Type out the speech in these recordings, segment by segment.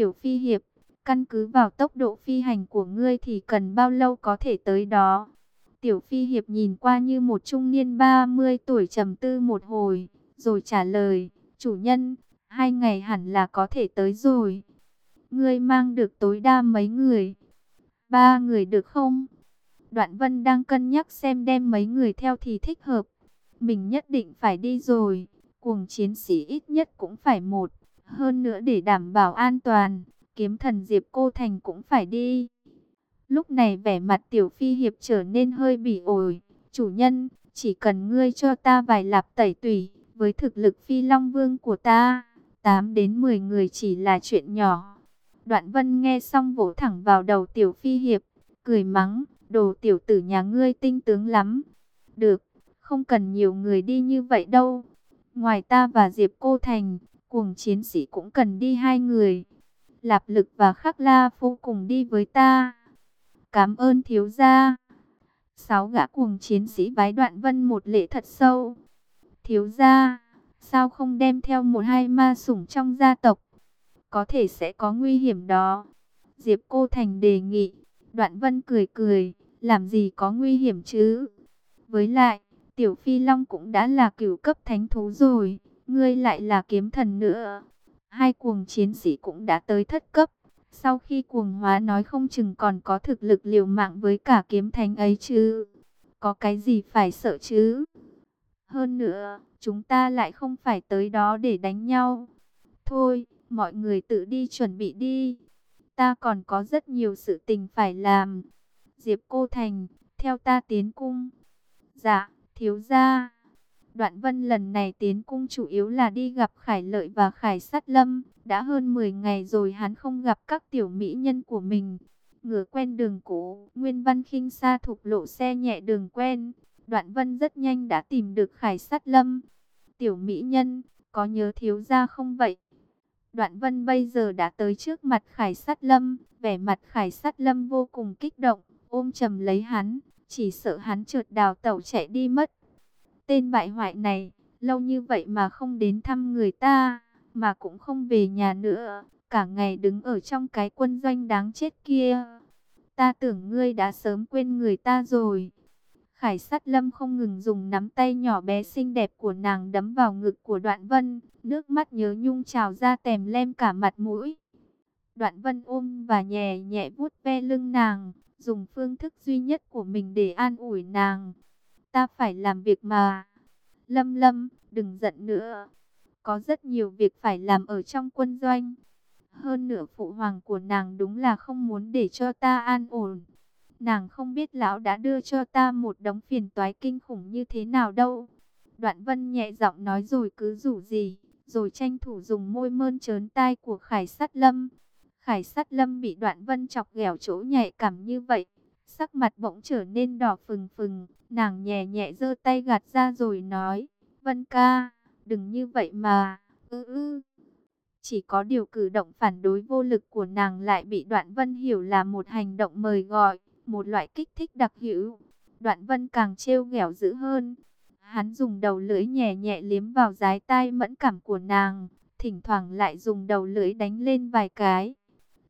Tiểu Phi Hiệp, căn cứ vào tốc độ phi hành của ngươi thì cần bao lâu có thể tới đó? Tiểu Phi Hiệp nhìn qua như một trung niên 30 tuổi trầm tư một hồi, rồi trả lời, chủ nhân, hai ngày hẳn là có thể tới rồi. Ngươi mang được tối đa mấy người? Ba người được không? Đoạn Vân đang cân nhắc xem đem mấy người theo thì thích hợp. Mình nhất định phải đi rồi, cuồng chiến sĩ ít nhất cũng phải một. Hơn nữa để đảm bảo an toàn, kiếm thần Diệp Cô Thành cũng phải đi. Lúc này vẻ mặt Tiểu Phi Hiệp trở nên hơi bỉ ổi. Chủ nhân, chỉ cần ngươi cho ta vài lạp tẩy tủy, với thực lực Phi Long Vương của ta, 8 đến 10 người chỉ là chuyện nhỏ. Đoạn Vân nghe xong vỗ thẳng vào đầu Tiểu Phi Hiệp, cười mắng, đồ tiểu tử nhà ngươi tinh tướng lắm. Được, không cần nhiều người đi như vậy đâu. Ngoài ta và Diệp Cô Thành, cuồng chiến sĩ cũng cần đi hai người. Lạp lực và khắc la phu cùng đi với ta. Cảm ơn thiếu gia. Sáu gã cuồng chiến sĩ vái đoạn vân một lễ thật sâu. Thiếu gia, sao không đem theo một hai ma sủng trong gia tộc? Có thể sẽ có nguy hiểm đó. Diệp Cô Thành đề nghị. Đoạn vân cười cười, làm gì có nguy hiểm chứ? Với lại, Tiểu Phi Long cũng đã là cửu cấp thánh thú rồi, ngươi lại là kiếm thần nữa. Hai cuồng chiến sĩ cũng đã tới thất cấp. Sau khi cuồng hóa nói không chừng còn có thực lực liều mạng với cả kiếm thánh ấy chứ. Có cái gì phải sợ chứ? Hơn nữa, chúng ta lại không phải tới đó để đánh nhau. Thôi, mọi người tự đi chuẩn bị đi. Ta còn có rất nhiều sự tình phải làm. Diệp Cô Thành, theo ta tiến cung. Dạ, thiếu gia. Đoạn vân lần này tiến cung chủ yếu là đi gặp Khải Lợi và Khải Sát Lâm. Đã hơn 10 ngày rồi hắn không gặp các tiểu mỹ nhân của mình. Ngửa quen đường cũ, Nguyên Văn khinh xa thục lộ xe nhẹ đường quen. Đoạn vân rất nhanh đã tìm được Khải Sát Lâm. Tiểu mỹ nhân, có nhớ thiếu gia không vậy? Đoạn vân bây giờ đã tới trước mặt Khải Sát Lâm. Vẻ mặt Khải Sát Lâm vô cùng kích động, ôm chầm lấy hắn. Chỉ sợ hắn trượt đào tẩu chạy đi mất. Tên bại hoại này, lâu như vậy mà không đến thăm người ta, mà cũng không về nhà nữa, cả ngày đứng ở trong cái quân doanh đáng chết kia. Ta tưởng ngươi đã sớm quên người ta rồi. Khải sát lâm không ngừng dùng nắm tay nhỏ bé xinh đẹp của nàng đấm vào ngực của đoạn vân, nước mắt nhớ nhung trào ra tèm lem cả mặt mũi. Đoạn vân ôm và nhẹ nhẹ vuốt ve lưng nàng, dùng phương thức duy nhất của mình để an ủi nàng ta phải làm việc mà. Lâm lâm, đừng giận nữa. Có rất nhiều việc phải làm ở trong quân doanh. Hơn nữa phụ hoàng của nàng đúng là không muốn để cho ta an ổn. Nàng không biết lão đã đưa cho ta một đống phiền toái kinh khủng như thế nào đâu. Đoạn vân nhẹ giọng nói rồi cứ rủ gì, rồi tranh thủ dùng môi mơn trớn tai của khải sát lâm. Khải sát lâm bị đoạn vân chọc ghẹo chỗ nhạy cảm như vậy, Sắc mặt bỗng trở nên đỏ phừng phừng, nàng nhẹ nhẹ giơ tay gạt ra rồi nói, Vân ca, đừng như vậy mà, ư ư. Chỉ có điều cử động phản đối vô lực của nàng lại bị đoạn vân hiểu là một hành động mời gọi, một loại kích thích đặc hữu. Đoạn vân càng trêu ghẹo dữ hơn. Hắn dùng đầu lưỡi nhẹ nhẹ liếm vào dái tai mẫn cảm của nàng, thỉnh thoảng lại dùng đầu lưỡi đánh lên vài cái.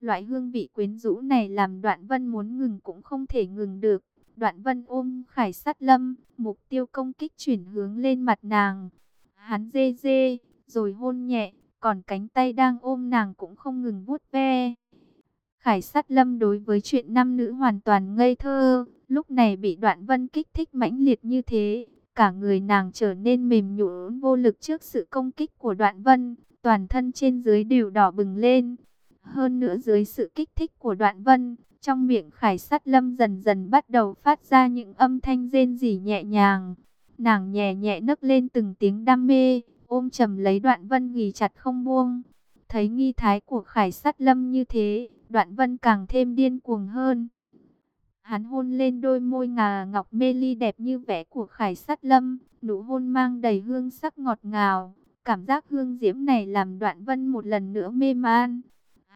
Loại hương vị quyến rũ này làm đoạn vân muốn ngừng cũng không thể ngừng được. Đoạn vân ôm khải sát lâm, mục tiêu công kích chuyển hướng lên mặt nàng. Hắn dê dê, rồi hôn nhẹ, còn cánh tay đang ôm nàng cũng không ngừng vuốt ve. Khải sát lâm đối với chuyện nam nữ hoàn toàn ngây thơ, lúc này bị đoạn vân kích thích mãnh liệt như thế. Cả người nàng trở nên mềm nhũn vô lực trước sự công kích của đoạn vân, toàn thân trên dưới đều đỏ bừng lên. Hơn nữa dưới sự kích thích của đoạn vân, trong miệng khải sát lâm dần dần bắt đầu phát ra những âm thanh rên rỉ nhẹ nhàng. Nàng nhẹ nhẹ nấc lên từng tiếng đam mê, ôm chầm lấy đoạn vân ghi chặt không buông. Thấy nghi thái của khải sát lâm như thế, đoạn vân càng thêm điên cuồng hơn. Hắn hôn lên đôi môi ngà ngọc mê ly đẹp như vẽ của khải sát lâm, nụ hôn mang đầy hương sắc ngọt ngào. Cảm giác hương diễm này làm đoạn vân một lần nữa mê man.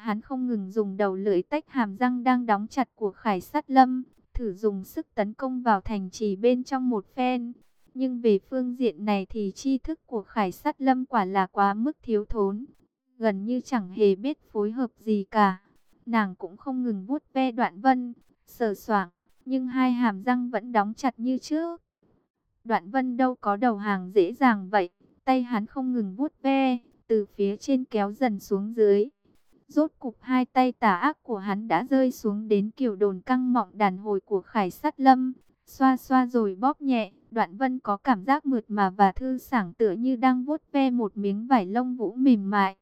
Hắn không ngừng dùng đầu lưỡi tách hàm răng đang đóng chặt của Khải Sát Lâm, thử dùng sức tấn công vào thành trì bên trong một phen. Nhưng về phương diện này thì tri thức của Khải Sát Lâm quả là quá mức thiếu thốn. gần như chẳng hề biết phối hợp gì cả. Nàng cũng không ngừng vuốt ve đoạn vân, sờ soạng, nhưng hai hàm răng vẫn đóng chặt như trước. Đoạn vân đâu có đầu hàng dễ dàng vậy, tay hắn không ngừng vuốt ve, từ phía trên kéo dần xuống dưới. Rốt cục hai tay tà ác của hắn đã rơi xuống đến kiểu đồn căng mọng đàn hồi của khải sát lâm. Xoa xoa rồi bóp nhẹ, đoạn vân có cảm giác mượt mà và thư sảng tựa như đang vuốt ve một miếng vải lông vũ mềm mại.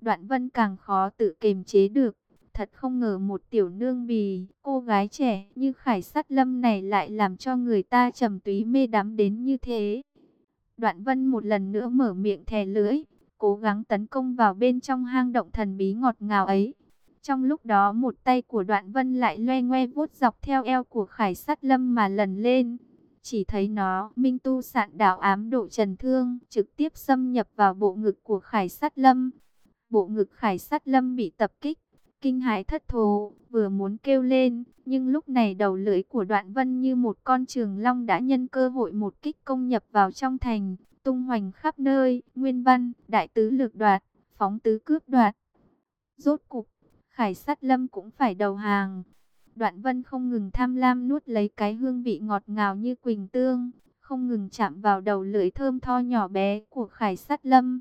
Đoạn vân càng khó tự kiềm chế được. Thật không ngờ một tiểu nương bì, cô gái trẻ như khải sát lâm này lại làm cho người ta trầm túy mê đắm đến như thế. Đoạn vân một lần nữa mở miệng thè lưỡi, cố gắng tấn công vào bên trong hang động thần bí ngọt ngào ấy. Trong lúc đó một tay của đoạn vân lại loe ngoe vuốt dọc theo eo của khải sát lâm mà lần lên. Chỉ thấy nó, minh tu sạn đạo ám độ trần thương, trực tiếp xâm nhập vào bộ ngực của khải sát lâm. Bộ ngực khải sát lâm bị tập kích, kinh hãi thất thố, vừa muốn kêu lên, nhưng lúc này đầu lưỡi của đoạn vân như một con trường long đã nhân cơ hội một kích công nhập vào trong thành, tung hoành khắp nơi, nguyên văn, đại tứ lược đoạt, phóng tứ cướp đoạt. Rốt cục, khải sát lâm cũng phải đầu hàng. Đoạn vân không ngừng tham lam nuốt lấy cái hương vị ngọt ngào như quỳnh tương, không ngừng chạm vào đầu lưỡi thơm tho nhỏ bé của khải sát lâm.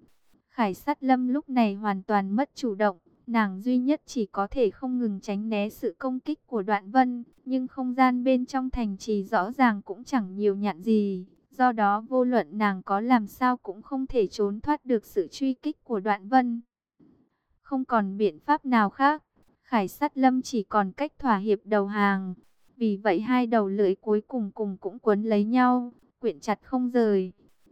Khải sát lâm lúc này hoàn toàn mất chủ động, nàng duy nhất chỉ có thể không ngừng tránh né sự công kích của đoạn vân, nhưng không gian bên trong thành trì rõ ràng cũng chẳng nhiều nhạn gì. Do đó vô luận nàng có làm sao cũng không thể trốn thoát được sự truy kích của đoạn vân. Không còn biện pháp nào khác, Khải sát lâm chỉ còn cách thỏa hiệp đầu hàng. Vì vậy hai đầu lưỡi cuối cùng cùng cũng quấn lấy nhau, quyện chặt không rời.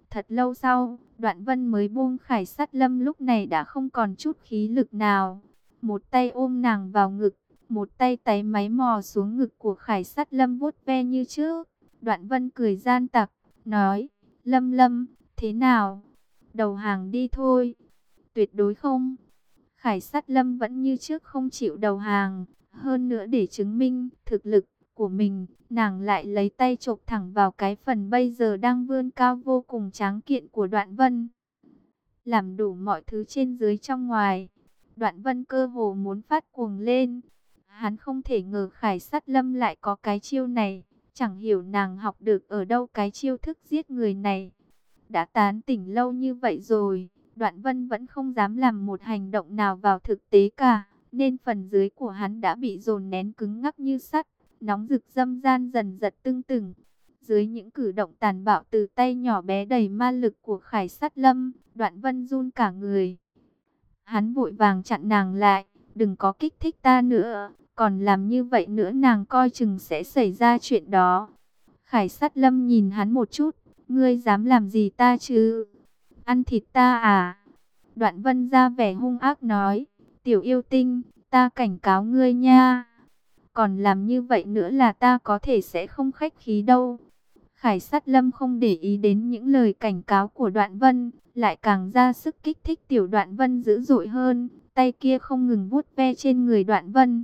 Thật lâu sau, đoạn vân mới buông khải sát lâm lúc này đã không còn chút khí lực nào. Một tay ôm nàng vào ngực, một tay tay máy mò xuống ngực của khải sát lâm vuốt ve như trước. Đoạn vân cười gian tặc, nói, Lâm Lâm, thế nào? Đầu hàng đi thôi. Tuyệt đối không. Khải sát Lâm vẫn như trước không chịu đầu hàng. Hơn nữa để chứng minh thực lực của mình, nàng lại lấy tay chộp thẳng vào cái phần bây giờ đang vươn cao vô cùng tráng kiện của đoạn vân. Làm đủ mọi thứ trên dưới trong ngoài. Đoạn vân cơ hồ muốn phát cuồng lên. Hắn không thể ngờ khải sát lâm lại có cái chiêu này. Chẳng hiểu nàng học được ở đâu cái chiêu thức giết người này. Đã tán tỉnh lâu như vậy rồi, Đoạn Vân vẫn không dám làm một hành động nào vào thực tế cả, nên phần dưới của hắn đã bị dồn nén cứng ngắc như sắt, nóng rực dâm gian dần giật tưng từng. Dưới những cử động tàn bạo từ tay nhỏ bé đầy ma lực của Khải Sát Lâm, Đoạn Vân run cả người. Hắn vội vàng chặn nàng lại, đừng có kích thích ta nữa, còn làm như vậy nữa nàng coi chừng sẽ xảy ra chuyện đó. Khải sát lâm nhìn hắn một chút. Ngươi dám làm gì ta chứ? Ăn thịt ta à? Đoạn vân ra vẻ hung ác nói. Tiểu yêu tinh, ta cảnh cáo ngươi nha. Còn làm như vậy nữa là ta có thể sẽ không khách khí đâu. Khải sát lâm không để ý đến những lời cảnh cáo của đoạn vân, lại càng ra sức kích thích tiểu đoạn vân dữ dội hơn, tay kia không ngừng vuốt ve trên người đoạn vân.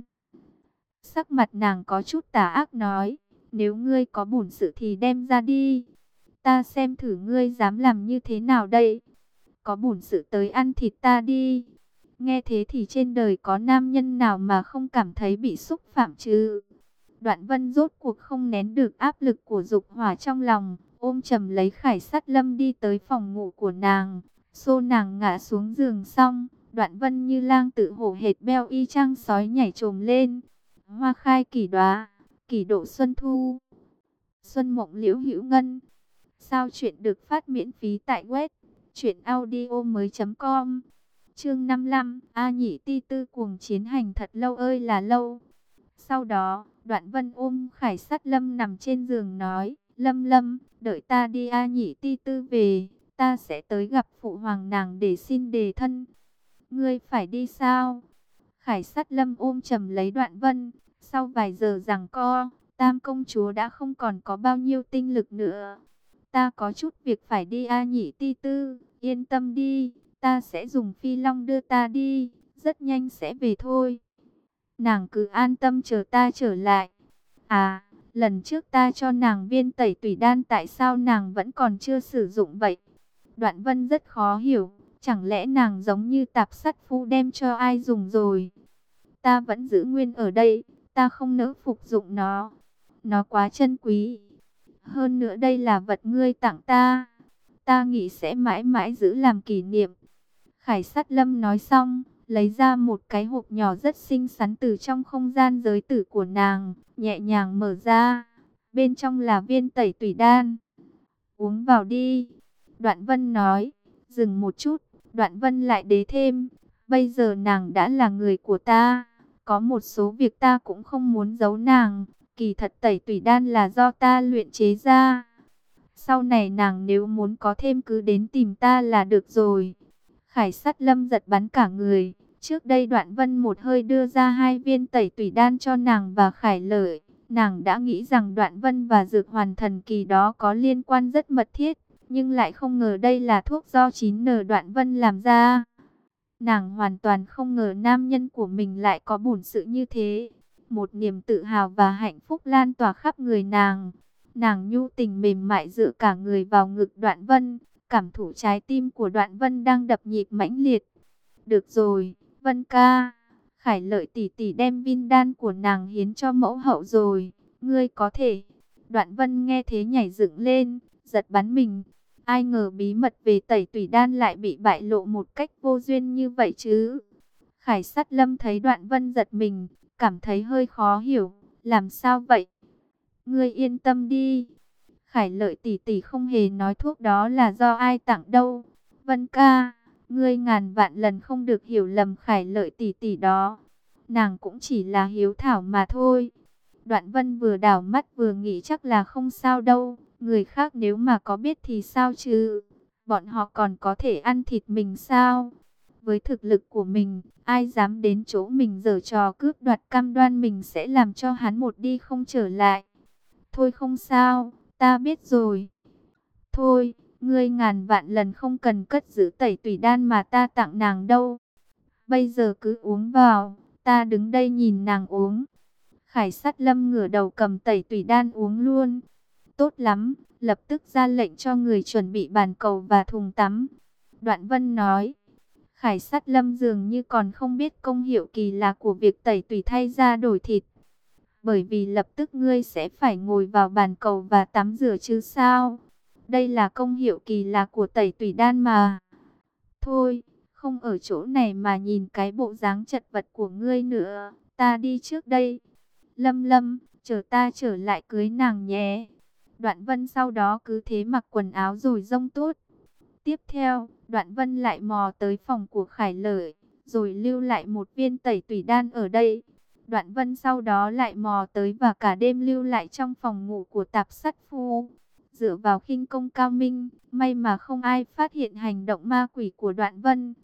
Sắc mặt nàng có chút tà ác nói, nếu ngươi có bổn sự thì đem ra đi. Ta xem thử ngươi dám làm như thế nào đây. Có bổn sự tới ăn thịt ta đi. Nghe thế thì trên đời có nam nhân nào mà không cảm thấy bị xúc phạm chứ. Đoạn vân rốt cuộc không nén được áp lực của dục hỏa trong lòng. Ôm chầm lấy khải sát lâm đi tới phòng ngủ của nàng. Xô nàng ngã xuống giường xong. Đoạn vân như lang tự hổ hệt beo y chang sói nhảy trồm lên hoa khai kỳ đoá, kỳ độ xuân thu, xuân mộng liễu hữu ngân. Sao chuyện được phát miễn phí tại web mới com Chương 55, A Nhị Ti Tư cuồng chiến hành thật lâu ơi là lâu. Sau đó, Đoạn Vân ôm Khải Sát Lâm nằm trên giường nói, "Lâm Lâm, đợi ta đi A Nhị Ti Tư về, ta sẽ tới gặp phụ hoàng nàng để xin đề thân." "Ngươi phải đi sao?" Khải Sát Lâm ôm trầm lấy Đoạn Vân, sau vài giờ rằng co, Tam công chúa đã không còn có bao nhiêu tinh lực nữa. Ta có chút việc phải đi A nhị ti tư, yên tâm đi, ta sẽ dùng phi long đưa ta đi, rất nhanh sẽ về thôi. Nàng cứ an tâm chờ ta trở lại. À, lần trước ta cho nàng viên tẩy tùy đan tại sao nàng vẫn còn chưa sử dụng vậy? Đoạn vân rất khó hiểu, Chẳng lẽ nàng giống như tạp sắt phu đem cho ai dùng rồi? Ta vẫn giữ nguyên ở đây, ta không nỡ phục dụng nó. Nó quá chân quý. Hơn nữa đây là vật ngươi tặng ta. Ta nghĩ sẽ mãi mãi giữ làm kỷ niệm. Khải sát lâm nói xong, lấy ra một cái hộp nhỏ rất xinh xắn từ trong không gian giới tử của nàng, nhẹ nhàng mở ra. Bên trong là viên tẩy tủy đan. Uống vào đi. Đoạn vân nói, dừng một chút, đoạn vân lại đế thêm. Bây giờ nàng đã là người của ta. Có một số việc ta cũng không muốn giấu nàng. Kỳ thật tẩy tủy đan là do ta luyện chế ra. Sau này nàng nếu muốn có thêm cứ đến tìm ta là được rồi. Khải Sắt lâm giật bắn cả người. Trước đây đoạn vân một hơi đưa ra hai viên tẩy tủy đan cho nàng và khải lợi. Nàng đã nghĩ rằng đoạn vân và dược hoàn thần kỳ đó có liên quan rất mật thiết. Nhưng lại không ngờ đây là thuốc do 9N đoạn vân làm ra. Nàng hoàn toàn không ngờ nam nhân của mình lại có bổn sự như thế. Một niềm tự hào và hạnh phúc lan tỏa khắp người nàng. Nàng nhu tình mềm mại dựa cả người vào ngực đoạn vân. Cảm thụ trái tim của đoạn vân đang đập nhịp mãnh liệt. Được rồi, vân ca. Khải lợi tỷ tỷ đem vin đan của nàng hiến cho mẫu hậu rồi. Ngươi có thể. Đoạn vân nghe thế nhảy dựng lên, giật bắn mình. Ai ngờ bí mật về tẩy tủy đan lại bị bại lộ một cách vô duyên như vậy chứ. Khải sát lâm thấy đoạn vân giật mình, cảm thấy hơi khó hiểu. Làm sao vậy? Ngươi yên tâm đi. Khải lợi tỷ tỷ không hề nói thuốc đó là do ai tặng đâu. Vân ca, ngươi ngàn vạn lần không được hiểu lầm khải lợi tỷ tỷ đó. Nàng cũng chỉ là hiếu thảo mà thôi. Đoạn vân vừa đảo mắt vừa nghĩ chắc là không sao đâu. Người khác nếu mà có biết thì sao chứ? Bọn họ còn có thể ăn thịt mình sao? Với thực lực của mình, ai dám đến chỗ mình giở trò cướp đoạt cam đoan mình sẽ làm cho hắn một đi không trở lại. Thôi không sao, ta biết rồi. Thôi, ngươi ngàn vạn lần không cần cất giữ tẩy tùy đan mà ta tặng nàng đâu. Bây giờ cứ uống vào, ta đứng đây nhìn nàng uống. Khải sát lâm ngửa đầu cầm tẩy tùy đan uống luôn. Tốt lắm, lập tức ra lệnh cho người chuẩn bị bàn cầu và thùng tắm. Đoạn vân nói, Khải sát lâm dường như còn không biết công hiệu kỳ lạ của việc tẩy tùy thay ra đổi thịt. Bởi vì lập tức ngươi sẽ phải ngồi vào bàn cầu và tắm rửa chứ sao. Đây là công hiệu kỳ lạ của tẩy tùy đan mà. Thôi, không ở chỗ này mà nhìn cái bộ dáng chật vật của ngươi nữa. Ta đi trước đây. Lâm lâm, chờ ta trở lại cưới nàng nhé. Đoạn vân sau đó cứ thế mặc quần áo rồi rông tốt. Tiếp theo, đoạn vân lại mò tới phòng của Khải Lợi, rồi lưu lại một viên tẩy tủy đan ở đây. Đoạn vân sau đó lại mò tới và cả đêm lưu lại trong phòng ngủ của tạp sắt phu. Dựa vào khinh công cao minh, may mà không ai phát hiện hành động ma quỷ của đoạn vân.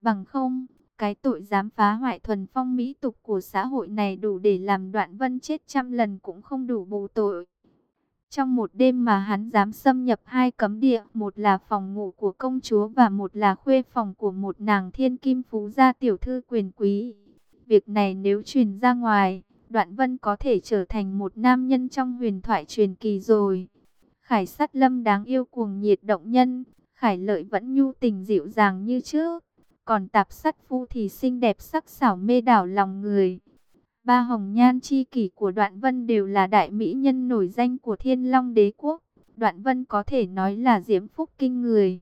Bằng không, cái tội dám phá hoại thuần phong mỹ tục của xã hội này đủ để làm đoạn vân chết trăm lần cũng không đủ bù tội. Trong một đêm mà hắn dám xâm nhập hai cấm địa, một là phòng ngủ của công chúa và một là khuê phòng của một nàng thiên kim phú gia tiểu thư quyền quý. Việc này nếu truyền ra ngoài, Đoạn Vân có thể trở thành một nam nhân trong huyền thoại truyền kỳ rồi. Khải sát lâm đáng yêu cuồng nhiệt động nhân, Khải lợi vẫn nhu tình dịu dàng như trước. Còn tạp sắt phu thì xinh đẹp sắc sảo mê đảo lòng người. Ba hồng nhan chi kỷ của Đoạn Vân đều là đại mỹ nhân nổi danh của Thiên Long Đế Quốc. Đoạn Vân có thể nói là diễm phúc kinh người.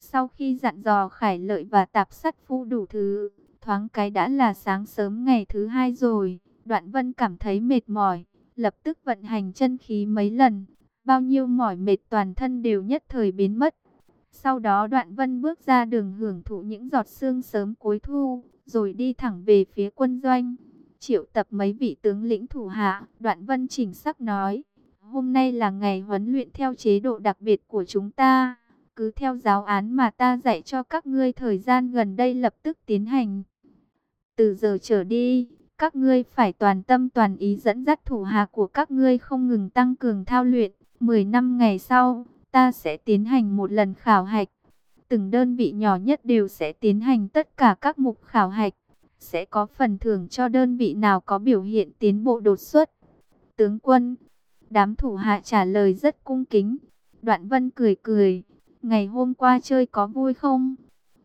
Sau khi dặn dò Khải Lợi và Tạp Sắt Phu đủ thứ, thoáng cái đã là sáng sớm ngày thứ hai rồi. Đoạn Vân cảm thấy mệt mỏi, lập tức vận hành chân khí mấy lần. Bao nhiêu mỏi mệt toàn thân đều nhất thời biến mất. Sau đó Đoạn Vân bước ra đường hưởng thụ những giọt sương sớm cuối thu, rồi đi thẳng về phía quân doanh triệu tập mấy vị tướng lĩnh thủ hạ, Đoạn Vân trình sắc nói, hôm nay là ngày huấn luyện theo chế độ đặc biệt của chúng ta, cứ theo giáo án mà ta dạy cho các ngươi thời gian gần đây lập tức tiến hành. Từ giờ trở đi, các ngươi phải toàn tâm toàn ý dẫn dắt thủ hạ của các ngươi không ngừng tăng cường thao luyện. 10 năm ngày sau, ta sẽ tiến hành một lần khảo hạch. Từng đơn vị nhỏ nhất đều sẽ tiến hành tất cả các mục khảo hạch sẽ có phần thưởng cho đơn vị nào có biểu hiện tiến bộ đột xuất. Tướng quân, đám thủ hạ trả lời rất cung kính. Đoạn vân cười cười, ngày hôm qua chơi có vui không?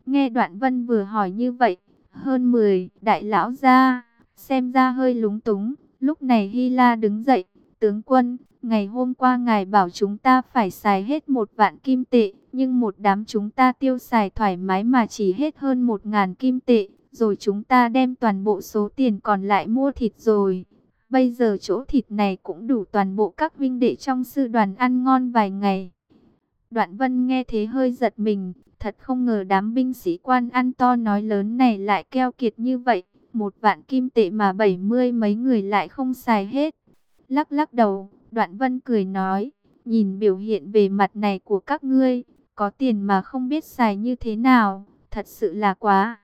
Nghe Đoạn Vân vừa hỏi như vậy, hơn 10 đại lão ra, xem ra hơi lúng túng. Lúc này Hy La đứng dậy, tướng quân, ngày hôm qua ngài bảo chúng ta phải xài hết một vạn kim tệ, nhưng một đám chúng ta tiêu xài thoải mái mà chỉ hết hơn một ngàn kim tệ, rồi chúng ta đem toàn bộ số tiền còn lại mua thịt rồi. Bây giờ chỗ thịt này cũng đủ toàn bộ các vinh đệ trong sư đoàn ăn ngon vài ngày. Đoạn vân nghe thế hơi giật mình, thật không ngờ đám binh sĩ quan ăn to nói lớn này lại keo kiệt như vậy. Một vạn kim tệ mà bảy mươi mấy người lại không xài hết. Lắc lắc đầu, đoạn vân cười nói, nhìn biểu hiện về mặt này của các ngươi, có tiền mà không biết xài như thế nào, thật sự là quá.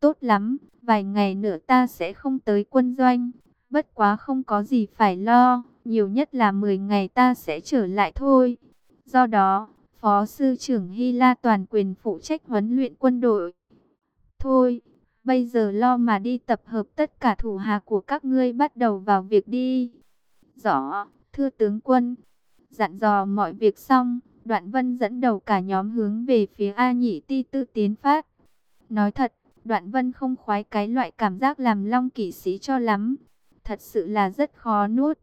Tốt lắm, vài ngày nữa ta sẽ không tới quân doanh, bất quá không có gì phải lo, nhiều nhất là 10 ngày ta sẽ trở lại thôi. Do đó, Phó Sư trưởng Hy La toàn quyền phụ trách huấn luyện quân đội. Thôi, bây giờ lo mà đi tập hợp tất cả thủ hạ của các ngươi bắt đầu vào việc đi. Rõ, thưa tướng quân, dặn dò mọi việc xong, Đoạn Vân dẫn đầu cả nhóm hướng về phía A Nhị Ti Tư tiến phát. Nói thật, Đoạn Vân không khoái cái loại cảm giác làm long kỵ sĩ cho lắm. Thật sự là rất khó nuốt.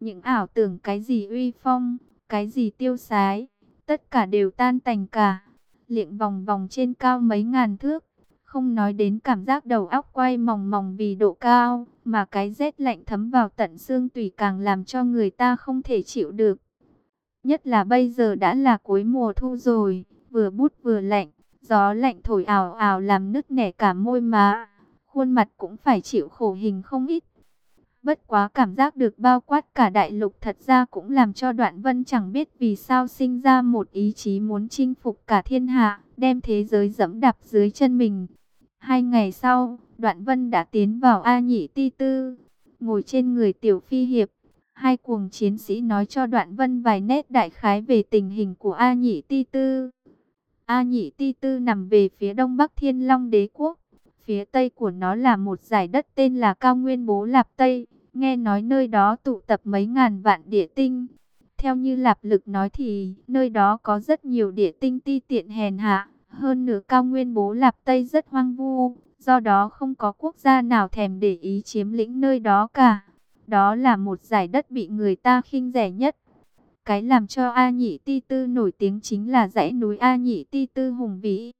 Những ảo tưởng cái gì uy phong, cái gì tiêu sái, tất cả đều tan tành cả. Liệng vòng vòng trên cao mấy ngàn thước, không nói đến cảm giác đầu óc quay mòng mòng vì độ cao, mà cái rét lạnh thấm vào tận xương tùy càng làm cho người ta không thể chịu được. Nhất là bây giờ đã là cuối mùa thu rồi, vừa bút vừa lạnh, gió lạnh thổi ảo ảo làm nứt nẻ cả môi má, khuôn mặt cũng phải chịu khổ hình không ít. Bất quá cảm giác được bao quát cả đại lục thật ra cũng làm cho đoạn vân chẳng biết vì sao sinh ra một ý chí muốn chinh phục cả thiên hạ, đem thế giới dẫm đạp dưới chân mình. Hai ngày sau, đoạn vân đã tiến vào A Nhị Ti Tư, ngồi trên người tiểu phi hiệp, Hai cuồng chiến sĩ nói cho Đoạn Vân vài nét đại khái về tình hình của A Nhị Ti Tư. A Nhị Ti Tư nằm về phía đông bắc Thiên Long Đế Quốc. Phía tây của nó là một giải đất tên là Cao Nguyên Bố Lạp Tây. Nghe nói nơi đó tụ tập mấy ngàn vạn địa tinh. Theo như Lạp Lực nói thì, nơi đó có rất nhiều địa tinh ti tiện hèn hạ. Hơn nửa Cao Nguyên Bố Lạp Tây rất hoang vu. Do đó không có quốc gia nào thèm để ý chiếm lĩnh nơi đó cả. Đó là một giải đất bị người ta khinh rẻ nhất. Cái làm cho A Nhị Ti Tư nổi tiếng chính là dãy núi A Nhị Ti Tư hùng vĩ.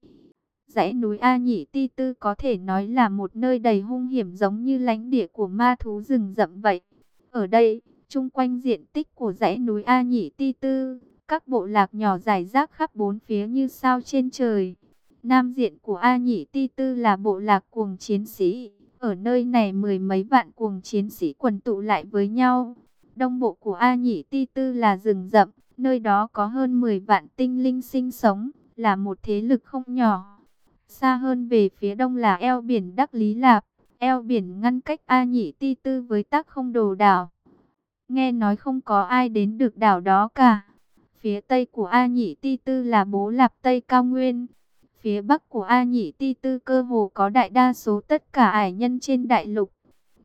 Dãy núi A Nhị Ti Tư có thể nói là một nơi đầy hung hiểm giống như lãnh địa của ma thú rừng rậm vậy. Ở đây, chung quanh diện tích của dãy núi A Nhị Ti Tư, các bộ lạc nhỏ dài rác khắp bốn phía như sao trên trời. Nam diện của A Nhị Ti Tư là bộ lạc cuồng chiến sĩ, ở nơi này mười mấy vạn cuồng chiến sĩ quần tụ lại với nhau. Đông bộ của A Nhĩ Ti Tư là rừng rậm, nơi đó có hơn 10 vạn tinh linh sinh sống, là một thế lực không nhỏ. Xa hơn về phía đông là eo biển Đắc Lý Lạp, eo biển ngăn cách A Nhĩ Ti Tư với tác không đồ đảo. Nghe nói không có ai đến được đảo đó cả. Phía tây của A Nhĩ Ti Tư là Bố Lạp Tây Cao Nguyên, Phía bắc của A Nhĩ Ti Tư cơ hồ có đại đa số tất cả ải nhân trên đại lục.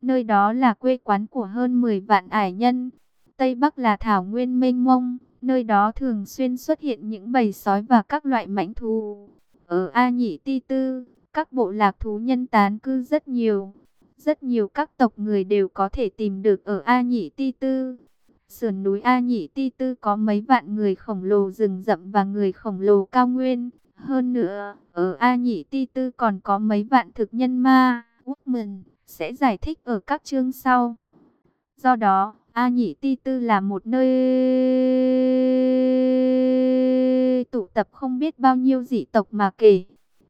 Nơi đó là quê quán của hơn 10 vạn ải nhân. Tây Bắc là thảo nguyên mênh mông, nơi đó thường xuyên xuất hiện những bầy sói và các loại mãnh thú. Ở A Nhĩ Ti Tư, các bộ lạc thú nhân tán cư rất nhiều. Rất nhiều các tộc người đều có thể tìm được ở A Nhĩ Ti Tư. Sườn núi A Nhĩ Ti Tư có mấy vạn người khổng lồ rừng rậm và người khổng lồ cao nguyên. Hơn nữa, ở A Nhị Ti Tư còn có mấy vạn thực nhân ma, Wookman, sẽ giải thích ở các chương sau. Do đó, A Nhị Ti Tư là một nơi tụ tập không biết bao nhiêu dị tộc mà kể.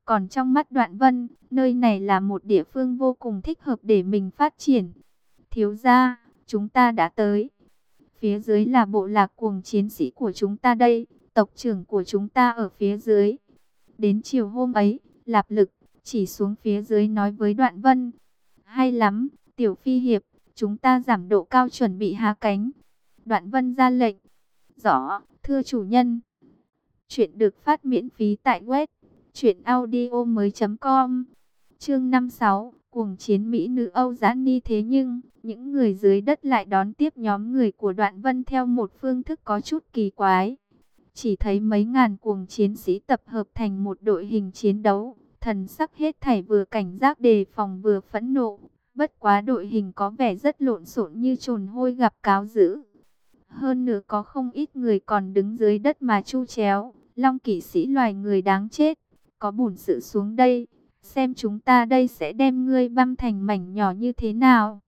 Còn trong mắt đoạn vân, nơi này là một địa phương vô cùng thích hợp để mình phát triển. Thiếu gia, chúng ta đã tới. Phía dưới là bộ lạc cuồng chiến sĩ của chúng ta đây, tộc trưởng của chúng ta ở phía dưới. Đến chiều hôm ấy, Lạp Lực chỉ xuống phía dưới nói với Đoạn Vân. Hay lắm, Tiểu Phi Hiệp, chúng ta giảm độ cao chuẩn bị hạ cánh. Đoạn Vân ra lệnh. Rõ, thưa chủ nhân. Chuyện được phát miễn phí tại web truyệnaudiomoi.com. Chương 56, cuồng chiến mỹ nữ Âu Giãn Ni thế nhưng, những người dưới đất lại đón tiếp nhóm người của Đoạn Vân theo một phương thức có chút kỳ quái. Chỉ thấy mấy ngàn cuồng chiến sĩ tập hợp thành một đội hình chiến đấu, Thần sắc hết thảy vừa cảnh giác đề phòng vừa phẫn nộ. Bất quá đội hình có vẻ rất lộn xộn như trồn hôi gặp cáo dữ. Hơn nữa có không ít người còn đứng dưới đất mà chu chéo. Long kỵ sĩ loài người đáng chết. Có bổn sự xuống đây. Xem chúng ta đây sẽ đem ngươi băm thành mảnh nhỏ như thế nào.